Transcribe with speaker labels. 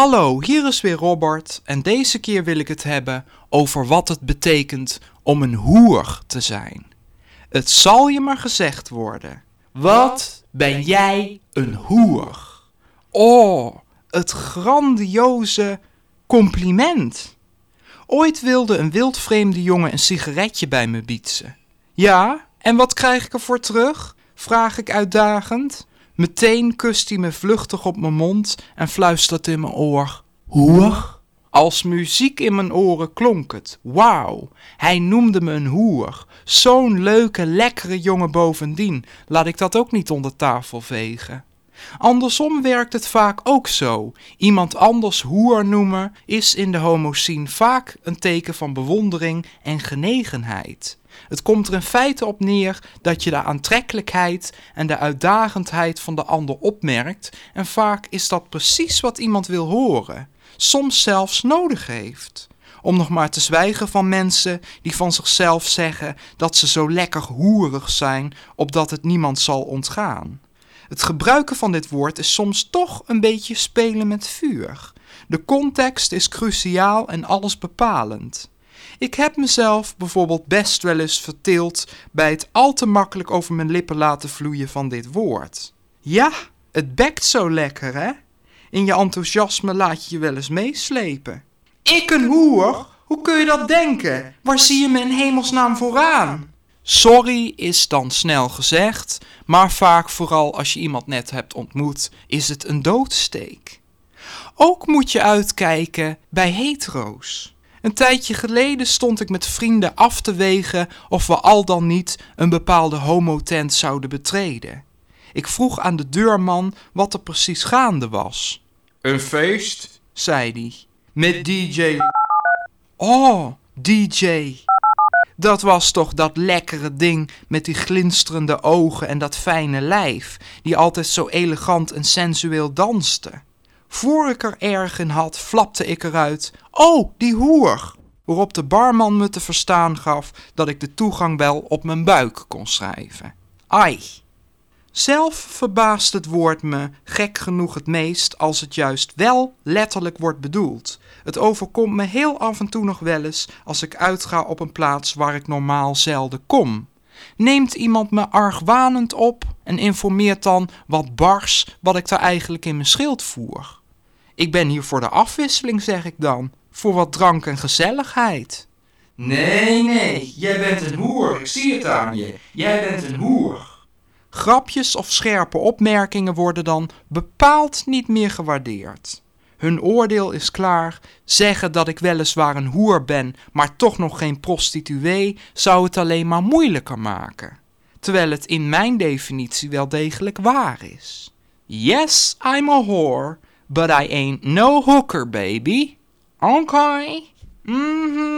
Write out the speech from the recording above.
Speaker 1: Hallo, hier is weer Robert en deze keer wil ik het hebben over wat het betekent om een hoer te zijn. Het zal je maar gezegd worden. Wat ben jij een hoer? Oh, het grandioze compliment. Ooit wilde een wildvreemde jongen een sigaretje bij me bietsen. Ja, en wat krijg ik ervoor terug? Vraag ik uitdagend. Meteen kust hij me vluchtig op mijn mond en fluistert in mijn oor: Hoer? Als muziek in mijn oren klonk het. Wauw, hij noemde me een hoer. Zo'n leuke, lekkere jongen bovendien. Laat ik dat ook niet onder tafel vegen. Andersom werkt het vaak ook zo. Iemand anders hoer noemen is in de homoscene vaak een teken van bewondering en genegenheid. Het komt er in feite op neer dat je de aantrekkelijkheid en de uitdagendheid van de ander opmerkt en vaak is dat precies wat iemand wil horen, soms zelfs nodig heeft. Om nog maar te zwijgen van mensen die van zichzelf zeggen dat ze zo lekker hoerig zijn, opdat het niemand zal ontgaan. Het gebruiken van dit woord is soms toch een beetje spelen met vuur. De context is cruciaal en alles bepalend. Ik heb mezelf bijvoorbeeld best wel eens verteeld bij het al te makkelijk over mijn lippen laten vloeien van dit woord. Ja, het bekt zo lekker, hè? In je enthousiasme laat je je wel eens meeslepen. Ik een hoer? Hoe kun je dat denken? Waar zie je me in hemelsnaam vooraan? Sorry is dan snel gezegd, maar vaak vooral als je iemand net hebt ontmoet, is het een doodsteek. Ook moet je uitkijken bij hetero's. Een tijdje geleden stond ik met vrienden af te wegen of we al dan niet een bepaalde homotent zouden betreden. Ik vroeg aan de deurman wat er precies gaande was.
Speaker 2: Een feest?
Speaker 1: zei hij. Met DJ. Oh, DJ. Dat was toch dat lekkere ding met die glinsterende ogen en dat fijne lijf, die altijd zo elegant en sensueel danste. Voor ik er erg in had, flapte ik eruit: Oh, die hoer! Waarop de barman me te verstaan gaf dat ik de toegang wel op mijn buik kon schrijven. Ai! Zelf verbaast het woord me gek genoeg het meest als het juist wel letterlijk wordt bedoeld. Het overkomt me heel af en toe nog wel eens als ik uitga op een plaats waar ik normaal zelden kom. Neemt iemand me argwanend op en informeert dan wat bars wat ik daar eigenlijk in mijn schild voer. Ik ben hier voor de afwisseling, zeg ik dan, voor wat drank en gezelligheid.
Speaker 2: Nee, nee, jij bent een hoer, ik zie het aan je. Jij bent een hoer.
Speaker 1: Grapjes of scherpe opmerkingen worden dan bepaald niet meer gewaardeerd. Hun oordeel is klaar. Zeggen dat ik weliswaar een hoer ben, maar toch nog geen prostituee, zou het alleen maar moeilijker maken. Terwijl het in mijn definitie wel degelijk waar is. Yes, I'm a whore, but I ain't no hooker, baby. Okay? Mhm.